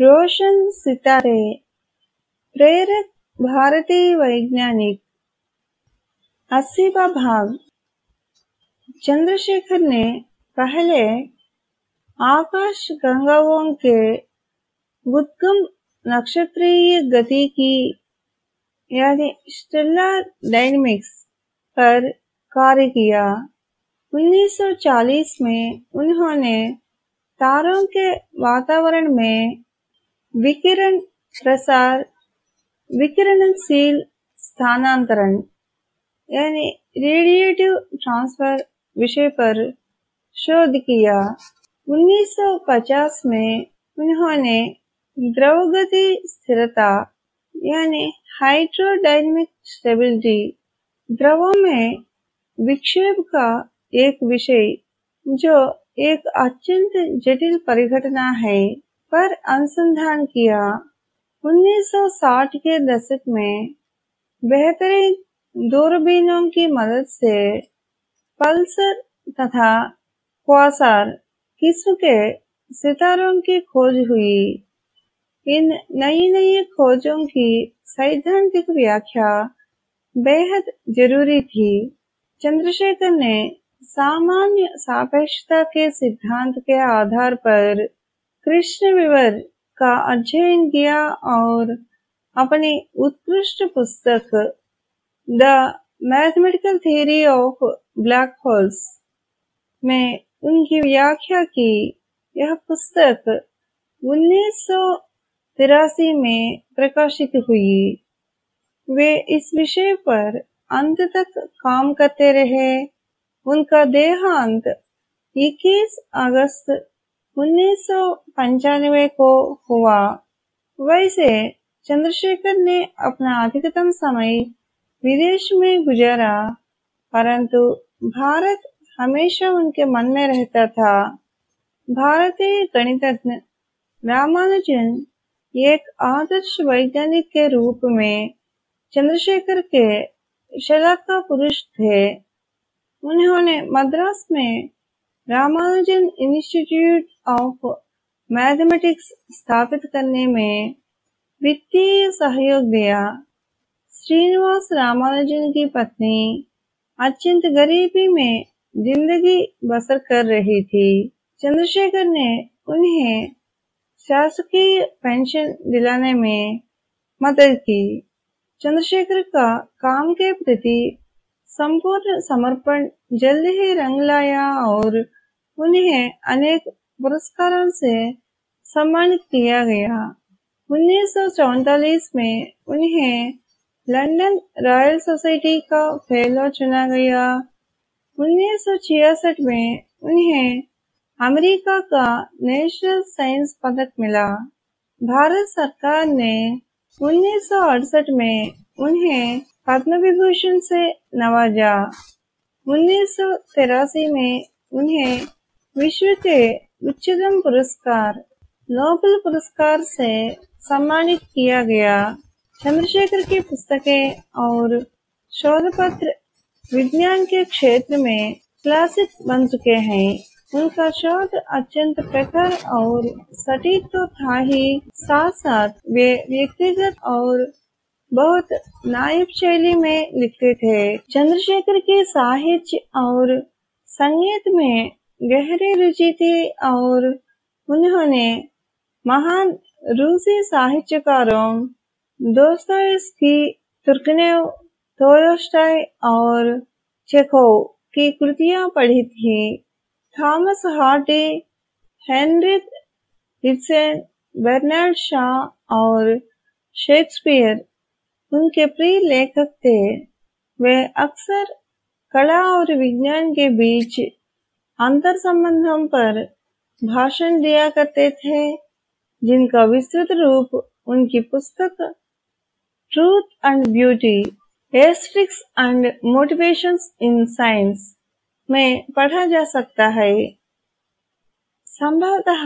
रोशन सितारे प्रेरक भारतीय वैज्ञानिक अस्सीवा भाग। चंद्रशेखर ने पहले आकाश गंगाओं के उद्गम नक्षत्रीय गति की, यानी स्टेलर डायनेमिक्स पर कार्य किया। 1940 में उन्होंने तारों के वातावरण में विकिरण प्रसार विकिरणशील स्थानांतरण, यानी रेडिएटिव ट्रांसफ़र विषय पर शोध किया। 1950 में उन्होंने द्रवगति स्थिरता, यानी हाइड्रोडायनेमिक स्टेबिलिटी द्रवों में विक्षेप का एक विषय, जो एक अत्यंत जटिल परिघटना है। पर अनुसंधान किया। 1960 के दशक में बेहतरीन दूरबीनों की मदद से पल्सर तथा क्वासार किस्म के सितारों की खोज हुई। इन नई नई खोजों की सैद्धांतिक व्याख्या बेहद ज़रूरी थी। चंद्रशेखर ने सामान्य सापेक्षता के सिद्धांत के आधार पर कृष्ण विवर का अध्ययन किया और अपनी उत्कृष्ट पुस्तक the mathematical theory of black holes में उनकी व्याख्या की। यह पुस्तक उन्नीस में प्रकाशित हुई। वे इस विषय पर अंत तक काम करते रहे। उनका देहांत 21 अगस्त उन्नीस को हुआ। वैसे चंद्रशेखर ने अपना अधिकतम समय विदेश में गुजारा, परंतु भारत हमेशा उनके मन में रहता था। भारतीय गणितज्ञ रामानुजन एक आदर्श वैज्ञानिक के रूप में चंद्रशेखर के शलाका पुरुष थे। उन्होंने मद्रास में रामानुजन इंस्टीट्यूट ऑफ़ मैथमेटिक्स स्थापित करने में वित्तीय सहयोग दिया। श्रीनिवास रामानुजन की पत्नी अत्यंत गरीबी में ज़िंदगी बसर कर रही थी। चंद्रशेखर ने उन्हें शासकीय पेंशन दिलाने में मदद की। चंद्रशेखर का काम के प्रति संपूर्ण समर्पण जल्द ही रंग लाया और उन्हें अनेक पुरस्कारों से सम्मानित किया गया। उन्नीस में उन्हें लंदन रॉयल सोसाइटी का फेलो चुना गया। उन्नीस में उन्हें अमेरिका का नेशनल साइंस पदक मिला। भारत सरकार ने उन्नीस सौ अड़सठ में उन्हें पद्म विभूषण से नवाजा। उन्नीस में उन्हें विश्व के उच्चतम पुरस्कार, नोबेल पुरस्कार से सम्मानित किया गया चंद्रशेखर की पुस्तकें और शोध पत्र विज्ञान के क्षेत्र में क्लासिक बन चुके हैं। उनका शोध अत्यंत प्रखर और सटीक तो था ही। साथ साथ वे व्यक्तिगत और बहुत नायब शैली में लिखते थे। चंद्रशेखर के साहित्य और संगीत में गहरी रुचि थी और उन्होंने महान रूसी साहित्यकारों, दोस्तोयस्की तुर्गनेव तोयोस्टाय और चेखोव की कृतियाँ पढ़ी थी। Thomas Hardy Henrik Ibsen Bernard Shaw और शेक्सपियर, उनके प्रिय लेखक थे। वे अक्सर कला और विज्ञान के बीच अंतर संबंधों पर भाषण दिया करते थे, जिनका विस्तृत रूप उनकी पुस्तक truth and beauty aesthetics and motivations in science में पढ़ा जा सकता है। संभवतः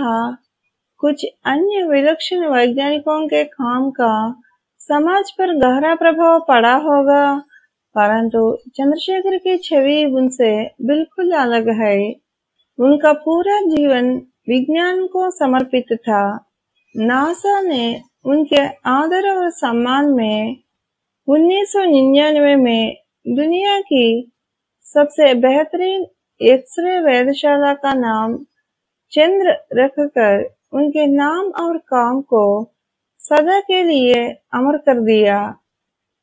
कुछ अन्य विलक्षण वैज्ञानिकों के काम का समाज पर गहरा प्रभाव पड़ा होगा। परंतु चंद्रशेखर की छवि उनसे बिल्कुल अलग है। उनका पूरा जीवन विज्ञान को समर्पित था। नासा ने उनके आदर और सम्मान में 1999 में दुनिया की सबसे बेहतरीन एक्सरे वेधशाला का नाम चंद्र रखकर उनके नाम और काम को सदा के लिए अमर कर दिया।